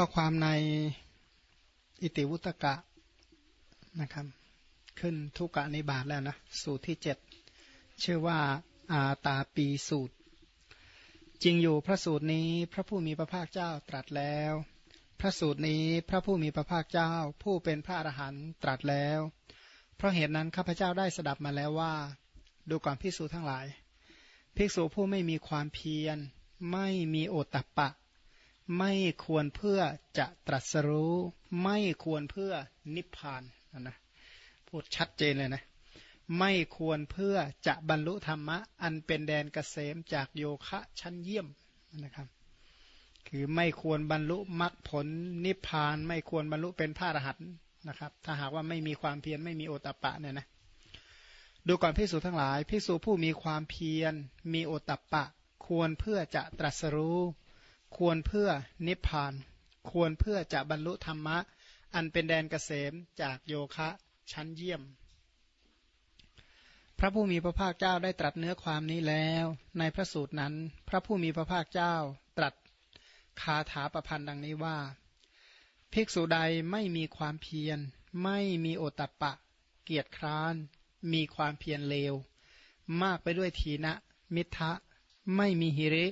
ข้อความในอิติวุตกะนะครับ ขึ้นทุกกะนิบาตแล้วนะ สูตรที่เจ็ดชื่อว่าอาตาปีสูตร จริงอยู่พระสูตรนี้พระผู้มีพระภาคเจ้าตรัสแล้ว พระสูตรนี้พระผู้มีพระภาคเจ้า ผู้เป็นพระอรหันต์ตรัสแล้ว เพราะเหตุนั้นข้าพเจ้าได้สดับมาแล้วว่า ดูก่อนพิสูจทั้งหลาย ภิกษุผู้ไม่มีความเพียร ไม่มีโอตตะปะ ไม่ควรเพื่อจะตรัสรู้ ไม่ควรเพื่อนิพพานนะพูดชัดเจนเลยนะไม่ควรเพื่อจะบรรลุธรรมะ อันเป็นแดนเกษมจากโยคะชั้นเยี่ยมนะครับ คือไม่ควรบรรลุมรรคผลนิพพาน ไม่ควรบรรลุเป็นพระอรหันต์นะครับ ถ้าหากว่าไม่มีความเพียรไม่มีโอตตะปะเนี่ยนะดูก่อนพิสูจทั้งหลายพิสูจผู้มีความเพียร มีโอตตะปะ ควรเพื่อจะตรัสรู้ ควรเพื่อนิพพาน ควรเพื่อจะบรรลุธรรมะ อันเป็นแดนเกษมจากโยคะชั้นเยี่ยม พระผู้มีพระภาคเจ้าได้ตรัสเนื้อความนี้แล้ว ในพระสูตรนั้น พระผู้มีพระภาคเจ้าตรัสคาถาประพันธ์ดังนี้ว่า ภิกษุใดไม่มีความเพียร ไม่มีโอตตะปะ เกียรติคร้าน มีความเพียรเลว มากไปด้วยทีนะ มิทะ ไม่มีหิริ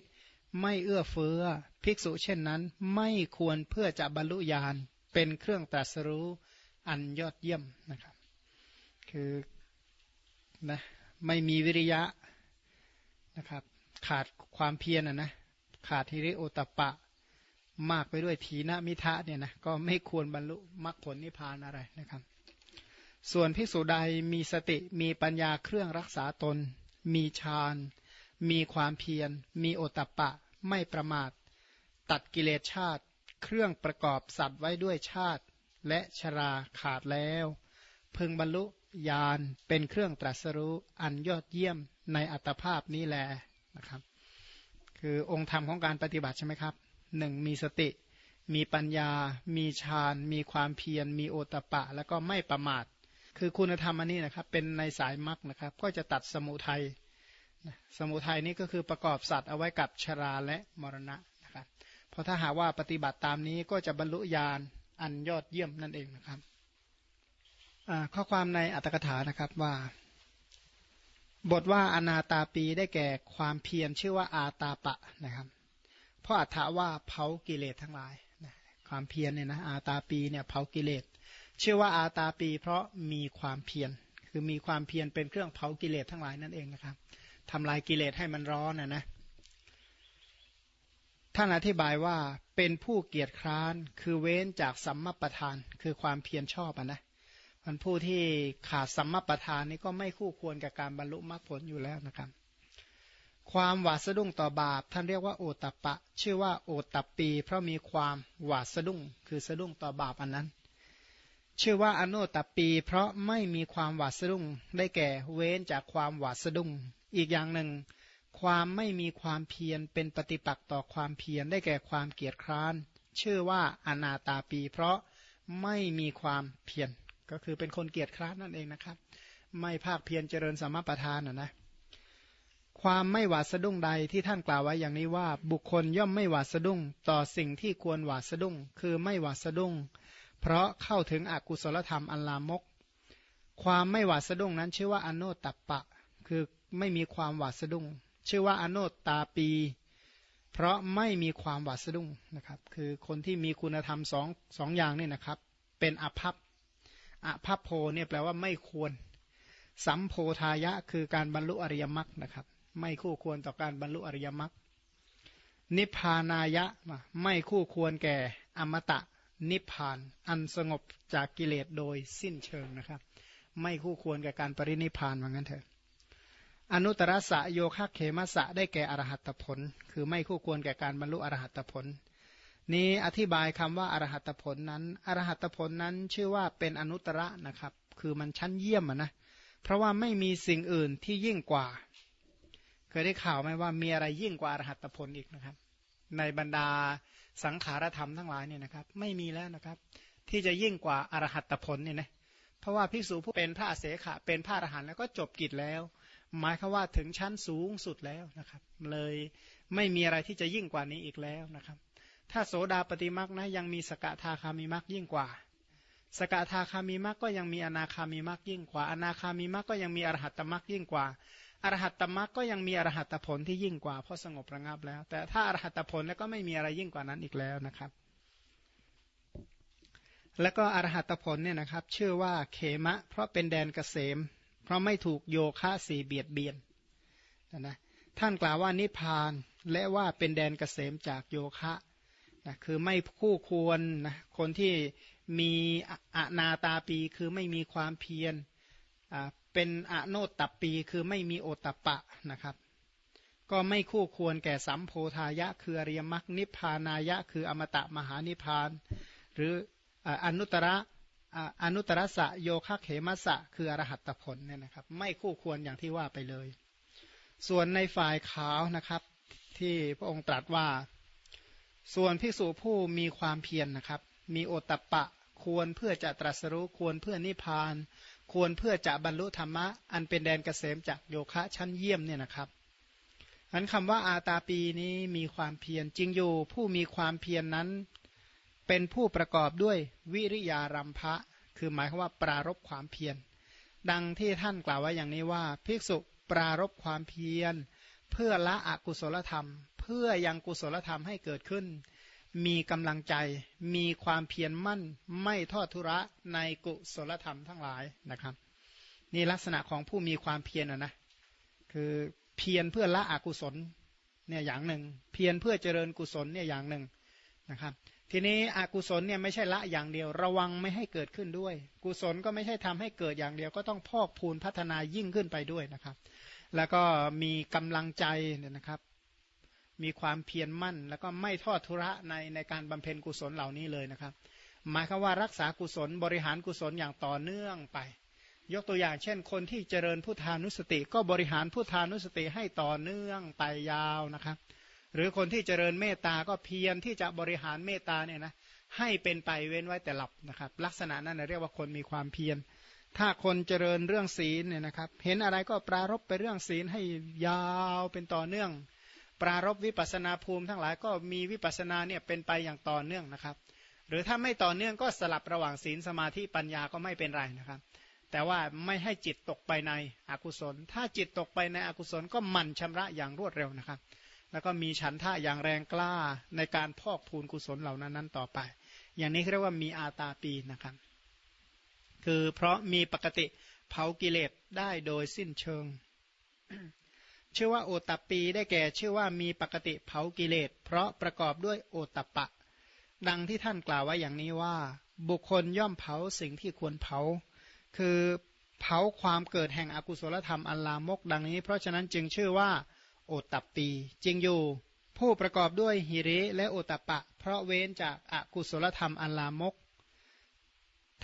ไม่เอื้อเฟื้อ ภิกษุเช่นนั้น ไม่ควรเพื่อจะบรรลุญาณ เป็นเครื่องตรัสรู้อันยอดเยี่ยมนะครับ คือนะไม่มีวิริยะนะครับ ขาดความเพียรนะนะขาดทิริโอตปะ มากไปด้วยทีนมิทะเนี่ยนะก็ไม่ควรบรรลุมรรคผลนิพพานอะไรนะครับ ส่วนภิกษุใดมีสติมีปัญญาเครื่องรักษาตน มีฌานมีความเพียร มีโอตปะ ไม่ประมาท ตัดกิเลสชาติ เครื่องประกอบสัตว์ไว้ด้วยชาติ และชราขาดแล้ว พึงบรรลุญาณเป็นเครื่องตรัสรู้อันยอดเยี่ยมในอัตภาพนี้แลนะครับ คือองค์ธรรมของการปฏิบัติใช่ไหมครับหนึ่งมีสติ มีปัญญา มีฌาน มีความเพียร มีโอตปะ แล้วก็ไม่ประมาท คือคุณธรรมอันนี้นะครับ เป็นในสายมรรคนะครับ ก็จะตัดสมุทัย สมุทัยนี้ก็คือประกอบสัตว์เอาไว้กับชราและมรณะนะครับเพราะถ้าหากว่าปฏิบัติตามนี้ก็จะบรรลุญาณอันยอดเยี่ยมนั่นเองนะครับข้อความในอัตถกถานะครับว่า บทว่าอนาตาปีได้แก่ความเพียรชื่อว่าอาตาปะนะครับเพราะอัฏฐว่าเผากิเลสทั้งหลายนะความเพียรเนี่ยนะอาตาปีเนี่ยเผากิเลสชื่อว่าอาตาปี เพราะมีความเพียรคือมีความเพียรเป็นเครื่องเผากิเลสทั้งหลายนั่นเองนะครับ ทำลายกิเลสให้มันร้อนนะนะท่านอธิบายว่าเป็นผู้เกียจคร้านคือเว้นจากสัมมาประธาน คือความเพียรชอบนะมันผู้ที่ขาดสัมมาประธานนี่ก็ไม่คู่ควรกับการบรรลุมรรคผลอยู่แล้วนะครับ ความหวาดสะดุ้งต่อบาป ท่านเรียกว่าโอตตปะ ชื่อว่าโอตตปี เพราะมีความหวาดสะดุ้ง คือสะดุ้งต่อบาปอันนั้น ชื่อว่าอโนตปี เพราะไม่มีความหวาดสะดุ้งได้แก่เว้นจากความหวาดสะดุ้ง อีกอย่างหนึ่ง ความไม่มีความเพียรเป็นปฏิปักษ์ต่อความเพียรได้แก่ความเกียจคร้าน ชื่อว่าอนาตาปี เพราะไม่มีความเพียรก็คือเป็นคนเกียจคร้านนั่นเองนะครับ ไม่ภาคเพียรเจริญสมประทานนะนะความไม่หวาดสะดุ้งใดที่ท่านกล่าวไว้อย่างนี้ว่า บุคคลย่อมไม่หวาดสะดุ้ง ต่อสิ่งที่ควรหวาดสะดุ้ง คือไม่หวาดสะดุ้ง เพราะเข้าถึงอกุศลธรรมอันลามก ความไม่หวาดสะดุ้งนั้นชื่อว่าอโนตัปปะ คือ ไม่มีความหวาดสะดุ้ง ชื่อว่าอโนตตาปี เพราะไม่มีความหวาดสะดุ้งนะครับ คือคนที่มีคุณธรรมสองสองอย่างนี่นะครับ เป็นอภัพอภัพโพเนี่ยแปลว่าไม่ควร สัมโพธายะคือการบรรลุอริยมรรคนะครับ ไม่คู่ควรต่อการบรรลุอริยมรรคนิพพานายะไม่คู่ควรแก่อมตะนิพพาน อันสงบจากกิเลสโดยสิ้นเชิงนะครับ ไม่คู่ควรกับการปรินิพพานว่างั้นเถอะ อนุตรสะโยคะเขมสะได้แก่อรหัตผล คือไม่คู่ควรแก่การบรรลุอรหัตผล นี้อธิบายคำว่าอรหัตผลนั้น อรหัตผลนั้นชื่อว่าเป็นอนุตระนะครับ คือมันชั้นเยี่ยมนะ เพราะว่าไม่มีสิ่งอื่นที่ยิ่งกว่า เคยได้ข่าวไหมว่ามีอะไรยิ่งกว่าอรหัตผลอีกนะครับ ในบรรดาสังขารธรรมทั้งหลายเนี่ยนะครับ ไม่มีแล้วนะครับ ที่จะยิ่งกว่าอรหัตผลเนี่ยนะเพราะว่าภิกษุผู้เป็นพระเสขะเป็นพระอรหันต์แล้วก็จบกิจแล้ว หมายคือว่าถึงชั้นสูงสุดแล้วนะครับ เลยไม่มีอะไรที่จะยิ่งกว่านี้อีกแล้วนะครับ ถ้าโสดาปฏิมักนะยังมีสกทาคามีมักยิ่งกว่า สกทาคามีมักก็ยังมีอนาคามีมักยิ่งกว่า อนาคามีมักก็ยังมีอรหัตตมักยิ่งกว่าอรหัตตมักก็ยังมีอรหัตผลที่ยิ่งกว่าเพราะสงบระงับแล้ว แต่ถ้าอรหัตผลแล้วก็ไม่มีอะไรยิ่งกว่านั้นอีกแล้วนะครับ แล้วก็อรหัตผลเนี่ยนะครับ ชื่อว่าเขมะ เพราะเป็นแดนเกษม เพราะไม่ถูกโยคะสี่เบียดเบียนนะท่านกล่าวว่านิพพานและว่าเป็นแดนเกษมจากโยคะนะคือไม่คู่ควรนะคนที่มีอนาตาปีคือไม่มีความเพียรเป็นอโนตตับปีคือไม่มีโอตตปะนะครับ ก็ไม่คู่ควรแก่สัมโพธายะ คืออริยมรรคนิพพานายะ คืออมตะมหานิพพาน หรืออนุตระ อนุตรสะโยคะเขมัสะคืออรหัตผลเนี่ยนะครับ ไม่คู่ควรอย่างที่ว่าไปเลย ส่วนในฝ่ายขาวนะครับ ที่พระองค์ตรัสว่า ส่วนพิสูจผู้มีความเพียรนนะครับ มีโอตตะปะควรเพื่อจะตรัสรู้ควรเพื่อนิพพาน ควรเพื่อจะบรรลุธรรมะ อันเป็นแดนเกษมจากโยคะชั้นเยี่ยมเนี่ยนะครับอันคำว่าอาตาปีนี้มีความเพียรจริงอยู่ผู้มีความเพียรนนั้น เป็นผู้ประกอบด้วยวิริยารัมภะคือหมายความว่าปรารบความเพียร ดังที่ท่านกล่าวไว้อย่างนี้ว่า ภิกษุปรารบความเพียร เพื่อละอกุศลธรรม เพื่อยังกุศลธรรมให้เกิดขึ้น มีกำลังใจ มีความเพียรมั่น ไม่ทอดทุระในกุศลธรรมทั้งหลายนะครับ นี่ลักษณะของผู้มีความเพียรนะนะคือเพียรเพื่อละอกุศลเนี่ยอย่างหนึ่ง เพียรเพื่อเจริญกุศลเนี่ยอย่างหนึ่งนะครับ ทีนี้อกุศลเนี่ยไม่ใช่ละอย่างเดียว ระวังไม่ให้เกิดขึ้นด้วย กุศลก็ไม่ใช่ทำให้เกิดอย่างเดียว ก็ต้องพอกพูนพัฒนายิ่งขึ้นไปด้วยนะครับ แล้วก็มีกำลังใจเนี่ยนะครับ มีความเพียรมั่น แล้วก็ไม่ทอดทุระในในการบำเพ็ญกุศลเหล่านี้เลยนะครับ หมายคือว่ารักษากุศลบริหารกุศลอย่างต่อเนื่องไป ยกตัวอย่างเช่น คนที่เจริญพุทธานุสติ ก็บริหารพุทธานุสติให้ต่อเนื่องไปยาวนะครับ หรือคนที่เจริญเมตตาก็เพียรที่จะบริหารเมตตาเนี่ยนะให้เป็นไปเว้นไว้แต่หลับนะครับ ลักษณะนั้นเรียกว่าคนมีความเพียร ถ้าคนเจริญเรื่องศีลเนี่ยนะครับ เห็นอะไรก็ปรารบไปเรื่องศีลให้ยาวเป็นต่อเนื่อง ปรารบวิปัสนาภูมิทั้งหลายก็มีวิปัสนาเนี่ยเป็นไปอย่างต่อเนื่องนะครับ หรือถ้าไม่ต่อเนื่องก็สลับระหว่างศีลสมาธิปัญญาก็ไม่เป็นไรนะครับ แต่ว่าไม่ให้จิตตกไปในอกุศล ถ้าจิตตกไปในอกุศลก็หมั่นชำระอย่างรวดเร็วนะครับ แล้วก็มีฉันท่าอย่างแรงกล้าในการพอกพูนกุศลเหล่านั้นนั้นต่อไป อย่างนี้เรียกว่ามีอาตาปีนะครับ คือเพราะมีปกติเผากิเลสได้โดยสิ้นเชิง ชื่อว่าโอตปีได้แก่ชื่อว่ามีปกติเผากิเลสเพราะประกอบด้วยโอตปะ ดังที่ท่านกล่าวไว้อย่างนี้ว่า บุคคลย่อมเผาสิ่งที่ควรเผา คือเผาความเกิดแห่งอกุศลธรรมอันลามกดังนี้ เพราะฉะนั้นจึงชื่อว่า โอตปีจริงอยู่ ผู้ประกอบด้วยหิริและโอตปะ เพราะเว้นจากอากุศลธรรมอันลามก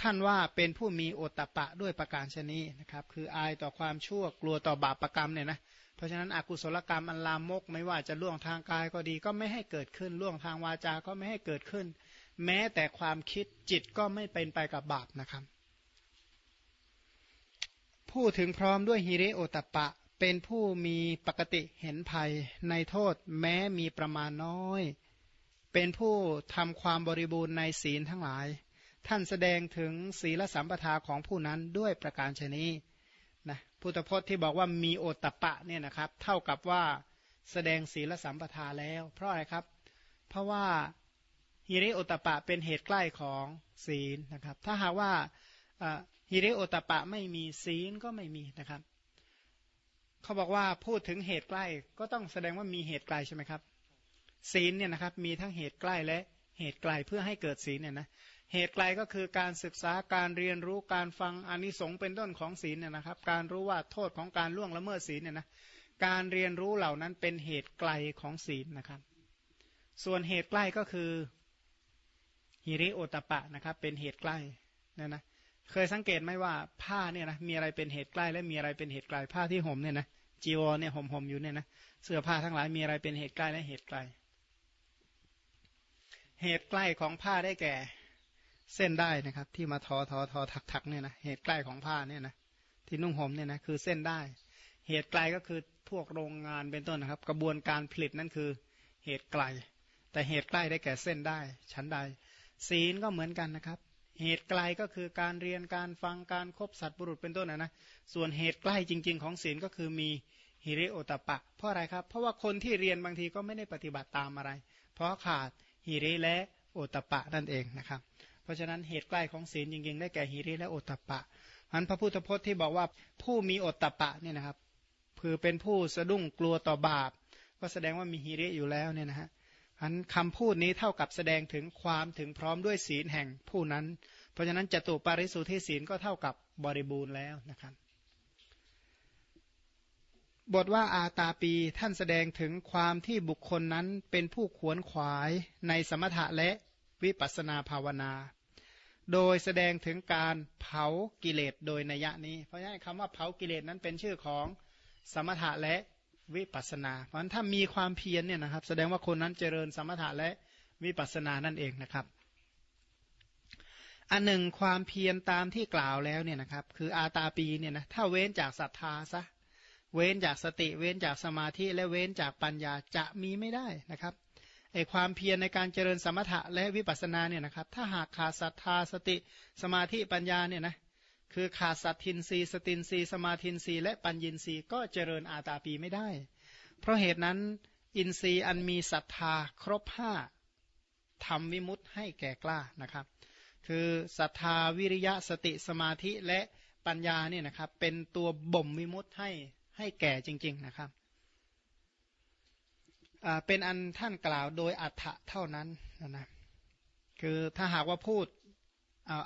ท่านว่าเป็นผู้มีโอตตะปะด้วยประการชนีนะครับคืออายต่อความชั่วกลัวต่อบาปประกรรมเนี่ยนะเพราะฉะนั้นอกุศลกรรมอันลามก ไม่ว่าจะล่วงทางกายก็ดีก็ไม่ให้เกิดขึ้นล่วงทางวาจาก็ไม่ให้เกิดขึ้น แม้แต่ความคิดจิตก็ไม่เป็นไปกับบาปนะครับ ผู้ถึงพร้อมด้วยฮิริโอตปะ เป็นผู้มีปกติเห็นภัยในโทษแม้มีประมาณน้อย เป็นผู้ทำความบริบูรณ์ในศีลทั้งหลาย ท่านแสดงถึงศีลสัมปทาของผู้นั้นด้วยประการชนีนะพุทธพจน์ที่บอกว่ามีโอตตะปะเนี่ยนะครับ เท่ากับว่าแสดงศีลสัมปทาแล้ว เพราะอะไรครับ เพราะว่าฮิริโอตปะเป็นเหตุใกล้ของศีลนะครับ ถ้าหากว่าฮิริโอตปะไม่มีศีลก็ไม่มีนะครับ เขาบอกว่าพูดถึงเหตุใกล้ ก็ต้องแสดงว่ามีเหตุไกลใช่ไหมครับ ศีลเนี่ยนะครับมีทั้งเหตุใกล้และเหตุไกลเพื่อให้เกิดศีลเนี่ยนะเหตุไกลก็คือการศึกษาการเรียนรู้การฟังอานิสงส์เป็นต้นของศีลเนี่ยนะครับ การรู้ว่าโทษของการล่วงละเมิดศีลเนี่ยนะการเรียนรู้เหล่านั้นเป็นเหตุไกลของศีลนะครับ ส่วนเหตุใกล้ก็คือฮิริโอตปะนะครับ เป็นเหตุใกล้นะนะ เคยสังเกตไหมว่าผ้าเนี่ยนะมีอะไรเป็นเหตุใกล้และมีอะไรเป็นเหตุไกลผ้าที่ห่มเนี่ยนะจีวรเนี่ยห่มห่มอยู่เนี่ยนะเสื้อผ้าทั้งหลายมีอะไรเป็นเหตุใกล้และเหตุไกล เหตุใกล้ของผ้าได้แก่ เส้นได้นะครับ ที่มาทอทอทอถักถักเนี่ยนะเหตุใกล้ของผ้าเนี่ยนะที่นุ่งห่มเนี่ยนะคือเส้นได้ เหตุไกลก็คือพวกโรงงานเป็นต้นนะครับ กระบวนการผลิตนั่นคือเหตุไกล แต่เหตุใกล้ได้แก่เส้นได้ ชั้นใดศีลก็เหมือนกันนะครับ เหตุไกลก็คือการเรียนการฟังการครบสัตว์บุรุษเป็นต้นนะนะส่วนเหตุใกล้จริง ๆ ของศีลก็คือมีฮิริโอตปะ เพราะอะไรครับ เพราะว่าคนที่เรียนบางทีก็ไม่ได้ปฏิบัติตามอะไร เพราะขาดฮิริและโอตปะนั่นเองนะครับ เพราะฉะนั้นเหตุใกล้ของศีลจริง ๆ ได้แก่ฮิริและโอตปะอันพระพุทธพจน์ที่บอกว่าผู้มีโอตปะเนี่ยนะครับคือเป็นผู้สะดุ้งกลัวต่อบาป ก็แสดงว่ามีฮิริอยู่แล้วเนี่ยนะฮะ อันคำพูดนี้เท่ากับแสดงถึงความถึงพร้อมด้วยศีลแห่งผู้นั้น เพราะฉะนั้นจตุปาริสุทธิศีลก็เท่ากับบริบูรณ์แล้วนะครับ บทว่าอาตาปีท่านแสดงถึงความที่บุคคลนั้นเป็นผู้ขวนขวายในสมถะและวิปัสนาภาวนา โดยแสดงถึงการเผากิเลสโดยนัยนี้ เพราะฉะนั้นคำว่าเผากิเลสนั้นเป็นชื่อของสมถะและ วิปัสนา เพราะฉะนั้นถ้ามีความเพียรเนี่ยนะครับ แสดงว่าคนนั้นเจริญสมถะและวิปัสนานั่นเองนะครับ อันหนึ่งความเพียรตามที่กล่าวแล้วเนี่ยนะครับ คืออาตาปีเนี่ยนะถ้าเว้นจากศรัทธาซะเว้นจากสติเว้นจากสมาธิและเว้นจากปัญญาจะมีไม่ได้นะครับไอความเพียรในการเจริญสมถะและวิปัสสนาเนี่ยนะครับ ถ้าหากขาดศรัทธาสติสมาธิปัญญาเนี่ยนะ คือขาดสัตทินรีสตินรีสมาทินรีและปัญญินรีก็เจริญอาตาปีไม่ได้ เพราะเหตุนั้นอินทรีย์อันมีศรัทธาครบห้าทำวิมุตให้แก่กล้านะครับ คือศรัทธาวิริยะสติสมาธิและปัญญาเนี่ยนะครับ เป็นตัวบ่มวิมุตให้ให้แก่จริง ๆนะครับเป็นอันท่านกล่าวโดยอัฏฐะเท่านั้นนะคือถ้าหากว่าพูด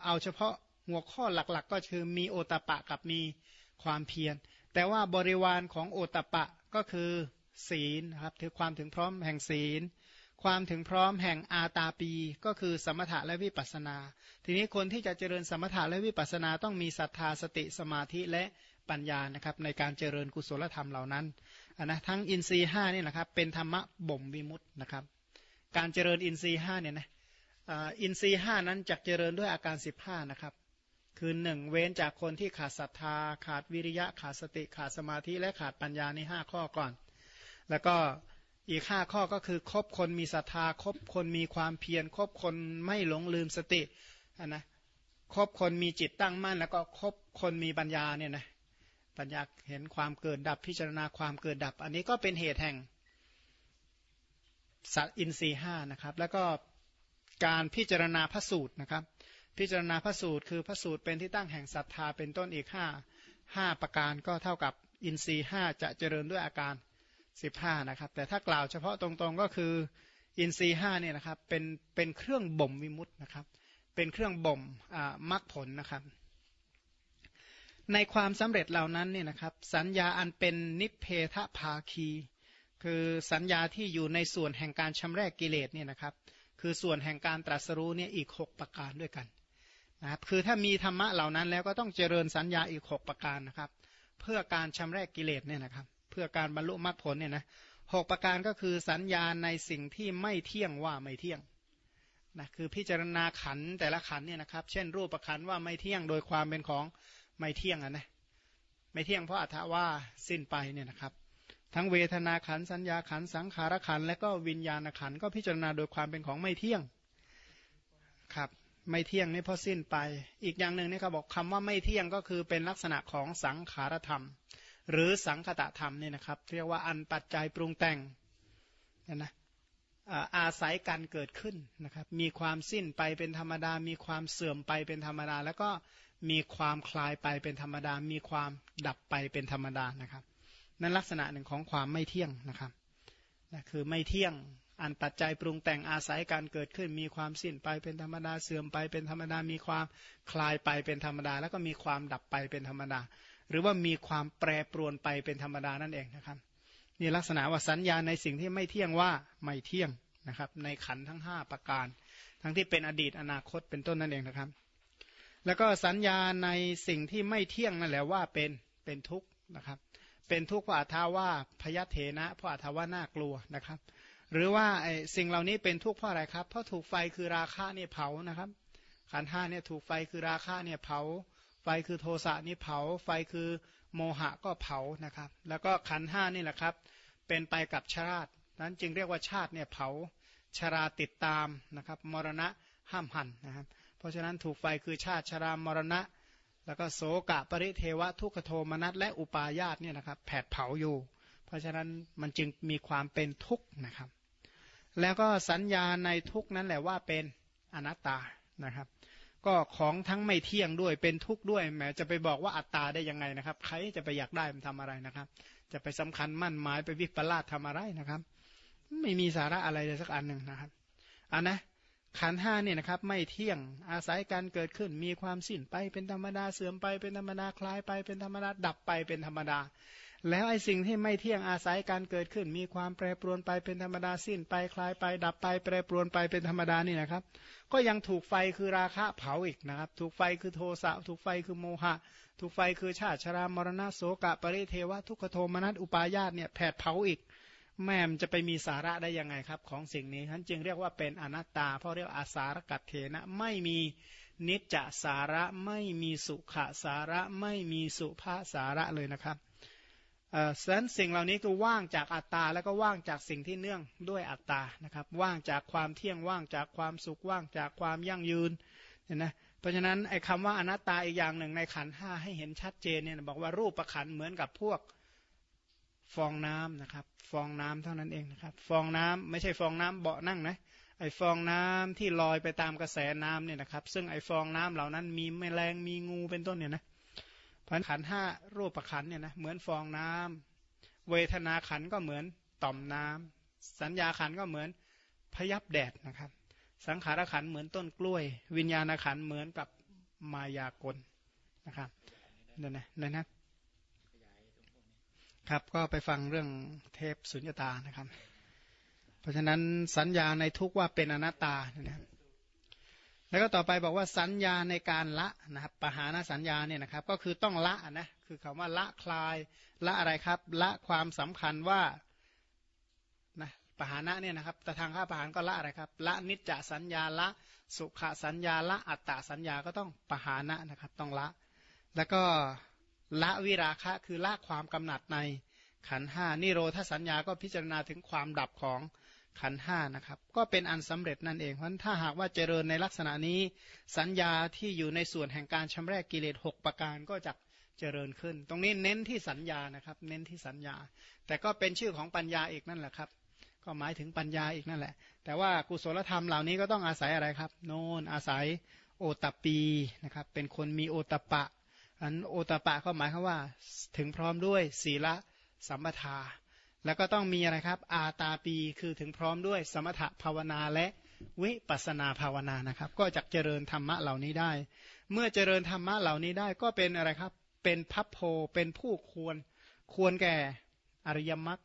เอาเฉพาะ หัวข้อหลักๆ ก็คือมีโอตปะกับมีความเพียร แต่ว่าบริวารของโอตปะก็คือศีลครับถือความถึงพร้อมแห่งศีล ความถึงพร้อมแห่งอาตาปี ก็คือสมถะและวิปัสนา ทีนี้คนที่จะเจริญสมถะและวิปัสนาต้องมีศรัทธาสติสมาธิและปัญญานะครับในการเจริญกุศลธรรมเหล่านั้นนนะทั้งอินทรีห้านี่นะครับเป็นธรรมะบ่มวิมุตต์นะครับ การเจริญอินทรีห้าเนี่ยนะอินทรีห้านั้นจะเจริญด้วยอาการ 15 นะครับ คือหนึ่งเว้นจากคนที่ขาดศรัทธา ขาดวิริยะขาดสติขาดสมาธิและขาดปัญญาในห้าข้อก่อน แล้วก็อีกห้าข้อก็คือคบคนมีศรัทธาคบคนมีความเพียรคบคนไม่หลงลืมสตินะคบคนมีจิตตั้งมั่น แล้วก็คบคนมีปัญญาเนี่ยนะปัญญาเห็นความเกิดดับพิจารณาความเกิดดับ อันนี้ก็เป็นเหตุแห่งสัตอินทรีห้านะครับ แล้วก็การพิจารณาพระสูตรนะครับ พิจารณาพระสูตรคือพระสูตรเป็นที่ตั้งแห่งศรัทธาเป็นต้นอีกห้าห้าประการก็เท่ากับอินทรีห้าจะเจริญด้วยอาการสิบห้านะครับแต่ถ้ากล่าวเฉพาะตรงๆก็คืออินทรีห้าเนี่ยนะครับเป็นเป็นเครื่องบ่มวิมุตต์นะครับเป็นเครื่องบ่มมรรคผลนะครับ ในความสำเร็จเหล่านั้นเนี่ยนะครับสัญญาอันเป็นนิเพทภาคี คือสัญญาที่อยู่ในส่วนแห่งการชำระกิเลสเนี่ยนะครับคือส่วนแห่งการตรัสรู้เนี่ยอีก 6 ประการด้วยกัน นะครับคือถ้ามีธรรมะเหล่านั้นแล้วก็ต้องเจริญสัญญาอีก6ประการนะครับ เพื่อการชำระกิเลสเนี่ยนะครับ เพื่อการบรรลุมรรคผลเนี่ยนะหประการก็คือสัญญาในสิ่งที่ไม่เที่ยงว่าไม่เที่ยงนะคือพิจารณาขันแต่ละขันเนี่ยนะครับ เช่น รูปประคันว่าไม่เที่ยงโดยความเป็นของไม่เที่ยงอะนะไม่เที่ยงเพราะอัตว่าสิ้นไปเนี่ยนะครับ ทั้งเวทนาขันสัญญาขันสังขารขันและก็วิญญาณขันก็พิจารณาโดยความเป็นของไม่เที่ยงครับ ไม่เที่ยงนี่พราะสิ้นไป อีกอย่างหนึ่งนี่เขาบอกคำว่าไม่เที่ยงก็คือเป็นลักษณะของสังขารธรรม หรือสังคตะธรรมเนี่ยนะครับ เรียกว่าอันปัจจัยปรุงแต่งนะนะอาศัยการเกิดขึ้นนะครับ มีความสิ้นไปเป็นธรรมดา มีความเสื่อมไปเป็นธรรมดา แล้วก็มีความคลายไปเป็นธรรมดา มีความดับไปเป็นธรรมดานะครับ นั่นลักษณะหนึ่งของความไม่เที่ยงนะครับนะคือไม่เที่ยง อันปัจจัยปรุงแต่งอาศัยการเกิดขึ้น มีความสิ้นไปเป็นธรรมดาเสื่อมไปเป็นธรรมดา มีความคลายไปเป็นธรรมดา แล้วก็มีความดับไปเป็นธรรมดา หรือว่ามีความแปรปรวนไปเป็นธรรมดานั่นเองนะครับนี่ลักษณะว่าสัญญาในสิ่งที่ไม่เที่ยงว่าไม่เที่ยงนะครับ ในขันทั้ง 5 ประการ ทั้งที่เป็นอดีตอนาคตเป็นต้นนั่นเองนะครับ แล้วก็สัญญาในสิ่งที่ไม่เที่ยงนั่นแหละว่าเป็นเป็นทุกข์นะครับ เป็นทุกข์เพราะอาทาว่าพยาเถนะเพราะอาทาว่าน่ากลัวนะครับ หรือว่าไอ้สิ่งเหล่านี้เป็นทุกข์เพราะอะไรครับ เพราะถูกไฟคือราคะเนี่ยเผานะครับ ขันห้าเนี่ยถูกไฟคือราคะเนี่ยเผา ไฟคือโทสะนี่เผา ไฟคือโมหะก็เผานะครับ แล้วก็ขันห้านี่แหละครับ เป็นไปกับชาตินั้นจึงเรียกว่าชาติเนี่ยเผาชราติดตามนะครับมรณะห้ามหันนะครับ เพราะฉะนั้นถูกไฟคือชาติชรามรณะ แล้วก็โสกะปริเทวะทุกขโทมนัสและอุปาญาตเนี่ยนะครับ แผดเผาอยู่ เพราะฉะนั้นมันจึงมีความเป็นทุกข์นะครับ แล้วก็สัญญาในทุกนั้นแหละว่าเป็นอนัตตานะครับ ก็ของทั้งไม่เที่ยงด้วยเป็นทุกข์ด้วยแหมจะไปบอกว่าอัตตาได้ยังไงนะครับ ใครจะไปอยากได้มันทำอะไรนะครับ จะไปสำคัญมั่นหมายไปวิปลาสทำอะไรนะครับ ไม่มีสาระอะไรเลยสักอันหนึ่งนะครับอันนะขันห้าเนี่ยนะครับไม่เที่ยงอาศัยการเกิดขึ้นมีความสิ้นไปเป็นธรรมดาเสื่อมไปเป็นธรรมดาคลายไปเป็นธรรมดาดับไปเป็นธรรมดา แล้วไอ้สิ่งที่ไม่เที่ยงอาศัยการเกิดขึ้น มีความแปรปรวนไปเป็นธรรมดาสิ้นไปคลายไป ดับไปแปรปรวนไปเป็นธรรมดานี่นะครับ ก็ยังถูกไฟคือราคะเผาอีกนะครับ ถูกไฟคือโทสะถูกไฟคือโมหะ ถูกไฟคือชาติชรามรณะโสกะปริเทวะทุกขโทมนัสอุปาญาตเนี่ยแผดเผาอีก แม่มจะไปมีสาระได้ยังไงครับ ของสิ่งนี้ท่านจึงเรียกว่าเป็นอนัตตา เพราะเรียกอาสารกัตเถนะไม่มีนิจจสาระไม่มีสุขสาระไม่มีสุภาสาระเลยนะครับ ฉะนั้นสิ่งเหล่านี้ก็ว่างจากอัตตาแล้วก็ว่างจากสิ่งที่เนื่องด้วยอัตตานะครับ ว่างจากความเที่ยงว่างจากความสุขว่างจากความยั่งยืนเห็นไหมเพราะฉะนั้นไอ้คำว่าอนัตตาอีกอย่างหนึ่งในขันห้าให้เห็นชัดเจนเนี่ยบอกว่ารูปประขันเหมือนกับพวกฟองน้ำนะครับ ฟองน้ำเท่านั้นเองนะครับ ฟองน้ำไม่ใช่ฟองน้ำเบาะนั่งนะไอ้ฟองน้ำที่ลอยไปตามกระแสน้ำเนี่ยนะครับ ซึ่งไอ้ฟองน้ำเหล่านั้นมีแมลงมีงูเป็นต้นเนี่ยนะ พันขันห้ารูปขันเนี่ยนะเหมือนฟองน้ำเวทนาขันก็เหมือนต่อมน้ำสัญญาขันก็เหมือนพยับแดดนะครับ สังขารขันเหมือนต้นกล้วย วิญญาณขันเหมือนกับมายากลนะครับนั่นนะนั่นนะครับก็ไปฟังเรื่องเทพสุญญตานะครับ เพราะฉะนั้นสัญญาในทุกว่าเป็นอนัตตานะครับ แล้วก็ต่อไปบอกว่าสัญญาในการละนะครับปหานสัญญาเนี่ยนะครับ ก็คือต้องละนะคือคำว่าละคลายละอะไรครับ ละความสำคัญว่านะปหานะเนี่ยนะครับแต่ทางข้าปหานก็ละอะไรครับ ละนิจจสัญญาละสุขสัญญาละอัตตสัญญาก็ต้องปหานะนะครับ ต้องละ แล้วก็ละวิราคะคือละความกำหนัดในขันห้านิโรธสัญญาก็พิจารณาถึงความดับของ ขันห้านะครับ ก็เป็นอันสำเร็จนั่นเองเพราะถ้าหากว่าเจริญในลักษณะนี้ สัญญาที่อยู่ในส่วนแห่งการชำระกิเลส 6 ประการก็จะเจริญขึ้น ตรงนี้เน้นที่สัญญานะครับ เน้นที่สัญญา แต่ก็เป็นชื่อของปัญญาอีกนั่นแหละครับ ก็หมายถึงปัญญาอีกนั่นแหละ แต่ว่ากุศลธรรมเหล่านี้ก็ต้องอาศัยอะไรครับ โนนอาศัยโอตปีนะครับ เป็นคนมีโอตปะอันโอตปะก็หมายความว่า ถึงพร้อมด้วยศีละสัมปทา แล้วก็ต้องมีอะไรครับ อาตาปีคือถึงพร้อมด้วยสมถภาวนาและวิปัสนาภาวนานะครับ ก็จะเจริญธรรมะเหล่านี้ได้ เมื่อเจริญธรรมะเหล่านี้ได้ก็เป็นอะไรครับ เป็นพัพโพเป็นผู้ควร ควรแก่อริยมรรค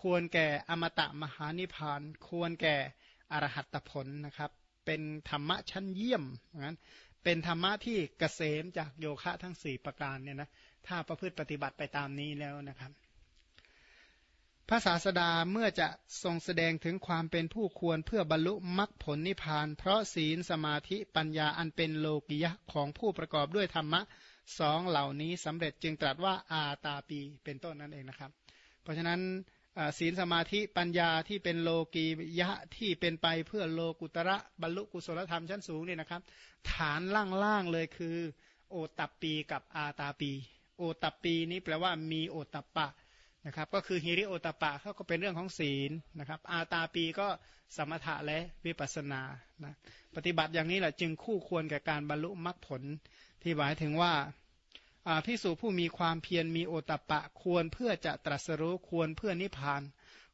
ควรแก่อมตะมหานิพาน ควรแก่อรหัตผลนะครับ เป็นธรรมะชั้นเยี่ยมงั้นเป็นธรรมะที่เกษมจากโยคะทั้งสี่ประการเนี่ยนะถ้าประพฤติปฏิบัติไปตามนี้แล้วนะครับ ระศาสดาเมื่อจะทรงแสดงถึงความเป็นผู้ควรเพื่อบรรลุมรรคผลนิพพาน เพราะศีลสมาธิปัญญาอันเป็นโลกิยะของผู้ประกอบด้วยธรรมะสองเหล่านี้สำเร็จจึงตรัสว่าอาตาปีเป็นต้นนั่นเองนะครับ เพราะฉะนั้นศีลสมาธิปัญญาที่เป็นโลกียะที่เป็นไปเพื่อโลกุตระบรรลุกุศลธรรมชั้นสูงนี่นะครับ ฐานล่างๆเลยคือ โอตัปปีกับอาตาปี โอตัปปีนี้แปลว่ามีโอตัปปะ นะครับก็คือฮิริโอตปะเขาก็เป็นเรื่องของศีลนะครับ อาตาปีก็สมถะและวิปัสนานะปฏิบัติอย่างนี้แหละจึงคู่ควรแก่การบรรลุมรรคผล ที่หมายถึงว่าพิสูจผู้มีความเพียรมีโอตปะ ควรเพื่อจะตรัสรู้ควรเพื่อนิพพาน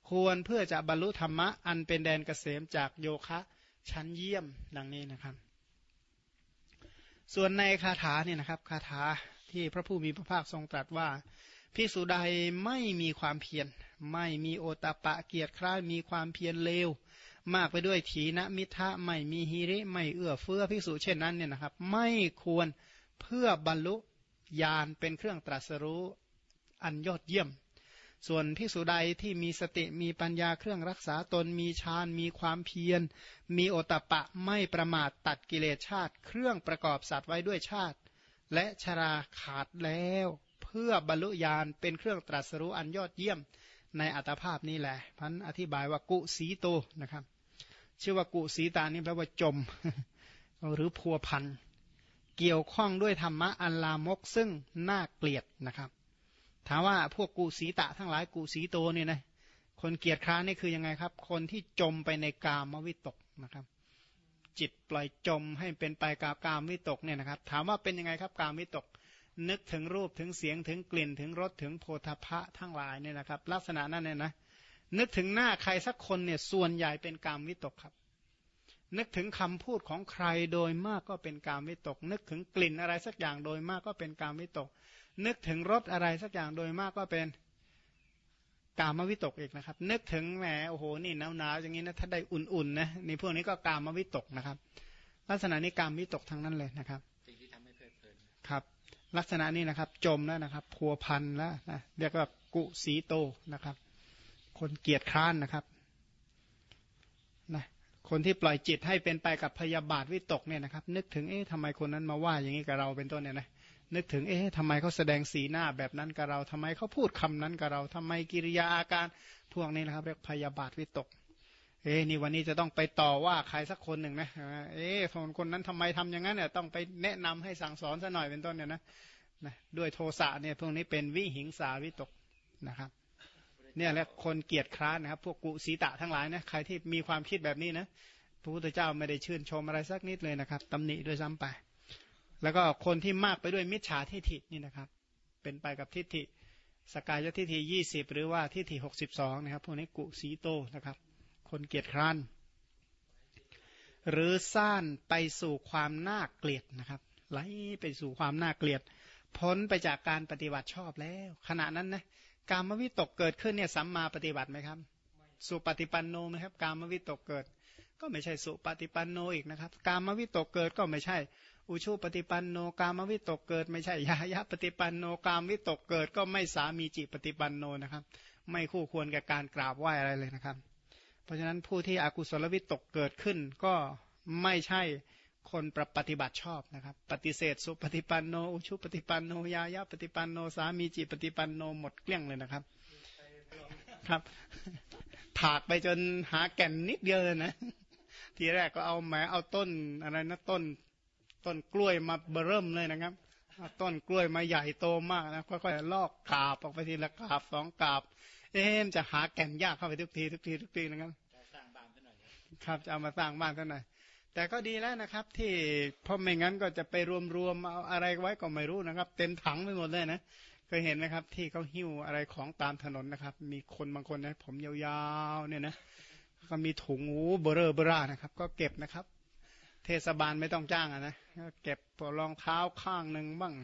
ควรเพื่อจะบรรลุธรรมะอันเป็นแดนเกษมจากโยคะชั้นเยี่ยมดังนี้นะครับ ส่วนในคาถาเนี่ยนะครับคาถาที่พระผู้มีพระภาคทรงตรัสว่า พิสุใดไม่มีความเพียร ไม่มีโอตปะเกียรติคร้ายมีความเพียรเลว มากไปด้วยถีนมิทะไม่มีฮิริไม่เอื้อเฟื้อพิสุเช่นนั้นเนี่ยนะครับ ไม่ควรเพื่อบรรลุญาณเป็นเครื่องตรัสรู้อันยอดเยี่ยม ส่วนพิสุใดที่มีสติมีปัญญาเครื่องรักษาตนมีฌานมีความเพียร มีโอตปะไม่ประมาทตัดกิเลสชาติ เครื่องประกอบสัตว์ไว้ด้วยชาติ และชราขาดแล้ว เพื่อบรรลุญาณเป็นเครื่องตรัสรู้อันยอดเยี่ยมในอัตภาพนี้แหละพันอธิบายว่ากุสีโตนะครับ ชื่อว่ากุสีตานี่แปลว่าจม หรือพัวพันเกี่ยวข้องด้วยธรรมะอันลามกซึ่งน่าเกลียดนะครับถามว่าพวกกุสีตะทั้งหลายกุสีโตเนี่ยนะคนเกียจคร้านนี่คือยังไงครับ คนที่จมไปในกามวิตกนะครับ จิตปล่อยจมให้เป็นไปกับกามวิตกเนี่ยนะครับ ถามว่าเป็นยังไงครับกามวิตก นึกถึงรูปถึงเสียงถึงกลิ่นถึงรสถึงโพธพะทั้งหลายเนี่ยนะครับ ลักษณะนั้นเนี่ยนะนึกถึงหน้าใครสักคนเนี่ยส่วนใหญ่เป็นกามวิตกครับ นึกถึงคำพูดของใครโดยมากก็เป็นกามวิตก นึกถึงกลิ่นอะไรสักอย่างโดยมากก็เป็นกามวิตก นึกถึงรสอะไรสักอย่างโดยมากก็เป็นกามวิตกอีกนะครับ นึกถึงแหมโอ้โหนี่หนาวๆอย่างนี้นะถ้าได้อุ่นๆนะนี่พวกนี้ก็กามวิตกนะครับ ลักษณะนี้กามวิตกทั้งนั้นเลยนะครับ ลักษณะนี้นะครับ จมแล้วนะครับ พัวพันแล้วนะเรียกว่ากุสีโตนะครับ คนเกียจคร้านนะครับนะคนที่ปล่อยจิตให้เป็นไปกับพยาบาทวิตกเนี่ยนะครับ นึกถึงเอ๊ะทำไมคนนั้นมาว่าอย่างนี้กับเราเป็นต้นเนี่ยนะนึกถึงเอ๊ะทำไมเขาแสดงสีหน้าแบบนั้นกับเราทำไมเขาพูดคำนั้นกับเราทำไมกิริยาอาการพวกนี้นะครับ เรียกพยาบาทวิตก เอ๊นี่วันนี้จะต้องไปต่อว่าใครสักคนหนึ่งนะเอ๊ะคนคนนั้นทำไมทำอย่างนั้นเนี่ยต้องไปแนะนำให้สั่งสอนซะหน่อยเป็นต้นเนี่ยนะนะด้วยโทสะเนี่ยพวกนี้เป็นวิหิงสาวิตกนะครับเนี่ยแหละคนเกียรติคร้านนะครับ พวกกุสีตะทั้งหลายนะใครที่มีความคิดแบบนี้นะพระพุทธเจ้าไม่ได้ชื่นชมอะไรสักนิดเลยนะครับตำหนิด้วยซ้ำไป แล้วก็คนที่มากไปด้วยมิจฉาทิฏฐินี่นะครับ เป็นไปกับทิฏฐิสกายทิฏฐิยี่สิบหรือว่าทิฏฐิหกสิบสองนะครับพวกนี้กุสีโตนะครับ คนเกียจคร้าน หรือซ่านไปสู่ความน่าเกลียดนะครับ ไหลไปสู่ความน่าเกลียด พ้นไปจากการปฏิบัติชอบแล้ว ขณะนั้นนะการมวิตกเกิดขึ้นเนี่ยสัมมาปฏิบัติไหมครับ สุปฏิปันโนไหมครับ การมวิตกเกิด ก็ไม่ใช่สุปฏิปันโนอีกนะครับ การมวิตกเกิดก็ไม่ใช่ อุชุปฏิปันโนกามวิตกเกิด ไม่ใช่ยายะปฏิปันโนกามวิตกเกิด ก็ไม่สามีจิปฏิปันโนนะครับ ไม่คู่ควรกับการกราบไหว้อะไรเลยนะครับ เพราะฉะนั้นผู้ที่อกุศลวิตกเกิดขึ้น ก็ไม่ใช่คนประปฏิบัติชอบนะครับ ปฏิเสธ สุปฏิปันโนอุชุปฏิปันโนยายะปฏิปันโนสามีจิปฏิปันโนหมดเกลี้ยงเลยนะครับ ครับถากไปจนหาแก่นนิดเดียวเลยนะ ทีแรกก็เอาแหมเอาต้นอะไรนะต้น ต้นกล้วยมาเบริ่มเลยนะครับต้นกล้วยมาใหญ่โตมากนะค่อยๆลอกกาบออกไปทีละกาบสองกาบ เอ๊มจะหาแก่นยากเข้าไปทุกทีทุกทีทุกทีนะครับสร้างบ้านท่าหน่อยครับจะเอามาสร้างบ้านท่าหน่อยแต่ก็ดีแล้วนะครับ ที่เพราะไม่งั้นก็จะไปรวมๆเอาอะไรไว้ก็ไม่รู้นะครับ เต็มถังไปหมดเลยนะเคยเห็นนะครับ ที่เขาหิ้วอะไรของตามถนนนะครับ มีคนบางคนนะ ผมยาวๆเนี่ยนะก็มีถุงหูเบอร์เบอร์นะครับ ก็เก็บนะครับ เทศบาลไม่ต้องจ้างอะนะเก็บรองเท้าข้างหนึ่งบ้าง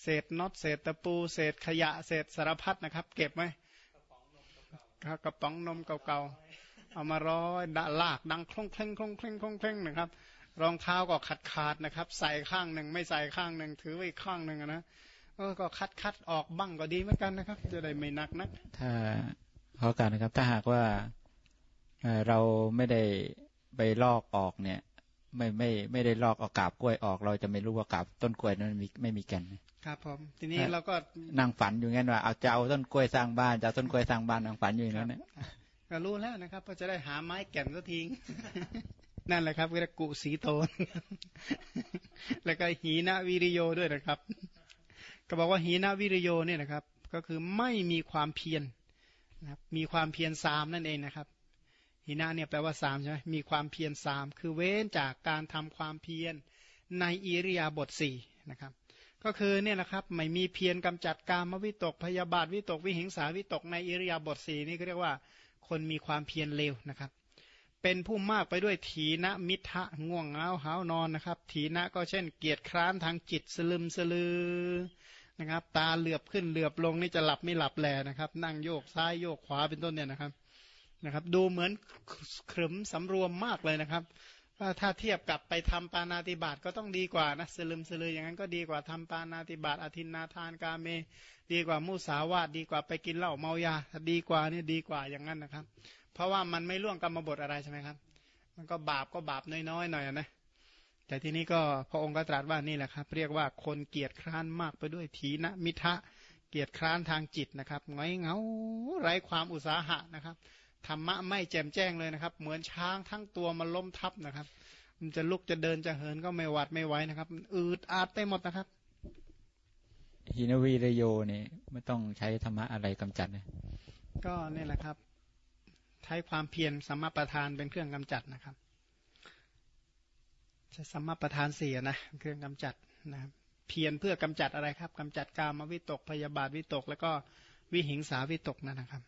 เศษน็อตเศษตะปู เศษขยะ เศษสารพัดนะครับ เก็บไหม กระป๋องนมเก่าๆเอามาร้อยดลากดังคล่องเคล่งคล่องเคล่งคล่องเคล่งนะครับ รองเท้าก็ขาดขาดนะครับ ใส่ข้างหนึ่งไม่ใส่ข้างหนึ่งถือไว้ข้างหนึ่งนะเออก็คัดคัดออกบ้างก็ดีเหมือนกันนะครับ จะได้ไม่นักนักถ้าขอการนะครับ ถ้าหากว่าเราไม่ได้ไปลอกออกเนี่ย ไม่ไม่ไม่ได้ลอกเอากาบกล้วยออก เราจะไม่รู้ว่ากาบต้นกล้วยนั้นมีไม่มีแก่นครับผมทีนี้เราก็นั่งฝันอยู่งั้นว่าเอาจะเอาต้นกล้วยสร้างบ้านจะเอาต้นกล้วยสร้างบ้านนั่งฝันอยู่อย่างนั้นก็รู้แล้วนะครับก็จะได้หาไม้แก่นก็ทิ้งนั่นแหละครับเรียกกุสีโตน แล้วก็หีนาวิริโยด้วยนะครับ ก็บอกว่าหีนาวิริโยเนี่ยนะครับ ก็คือไม่มีความเพียรนะครับ มีความเพียรสามนั่นเองนะครับ หินะเนี่ยแปลว่าสามใช่ไหมมีความเพียรสามคือเว้นจากการทำความเพียรในอิริยาบถสี่นะครับก็คือเนี่ยนะครับไม่มีเพียรกำจัดการมวิตกพยาบาทวิตกวิหิงสาวิตกในอิริยาบถสี่นี่เรียกว่าคนมีความเพียรเลวนะครับ เป็นผู้มากไปด้วยถีนมิทะง่วงเงาหานอนนะครับ ถีนะก็เช่นเกียรติคร้านทางจิตสลึมสลือนะครับ ตาเหลือบขึ้นเหลือบลงนี่จะหลับไม่หลับแลนะครับ นั่งโยกซ้ายโยกขวาเป็นต้นเนี่ยนะครับ นะครับ ดูเหมือนขรึมสำรวมมากเลยนะครับถ้าเทียบกับไปทำปานาติบาตก็ต้องดีกว่านะสลึมสลืออย่างนั้นก็ดีกว่าทำปานาติบาตอธินนาทานกาเม ดีกว่ามุสาวาตดีกว่าไปกินเหล้าเมายาดีกว่านี่ดีกว่าอย่างนั้นนะครับ เพราะว่ามันไม่ล่วงกรรมบทอะไรใช่ไหมครับ มันก็บาปก็บาปน้อยๆหน่อยนะแต่ที่นี้ก็พระองค์ก็ตรัสว่านี่แหละครับ เรียกว่าคนเกียรติคร้านมากไปด้วยทีนะมิทะเกียรติคร้านทางจิตนะครับง้อยเงาไร้ความอุตสาหะนะครับ ธรรมะไม่แจ่มแจ้งเลยนะครับ เหมือนช้างทั้งตัวมันล้มทับนะครับ มันจะลุกจะเดินจะเหินก็ไม่หวัดไม่ไหวนะครับ อืดอาดไปหมดนะครับหินวีรโยนี่ไม่ต้องใช้ธรรมะอะไรกำจัดเลยก็นี่แหละครับ ใช้ความเพียรสมมาประธานเป็นเครื่องกำจัดนะครับใช้สมมาประธานสี่นะเครื่องกำจัดนะครับเพียรเพื่อกำจัดอะไรครับกำจัดกามวิตกพยาบาทวิตก แล้วก็วิหิงสาวิตกนั่นนะครับ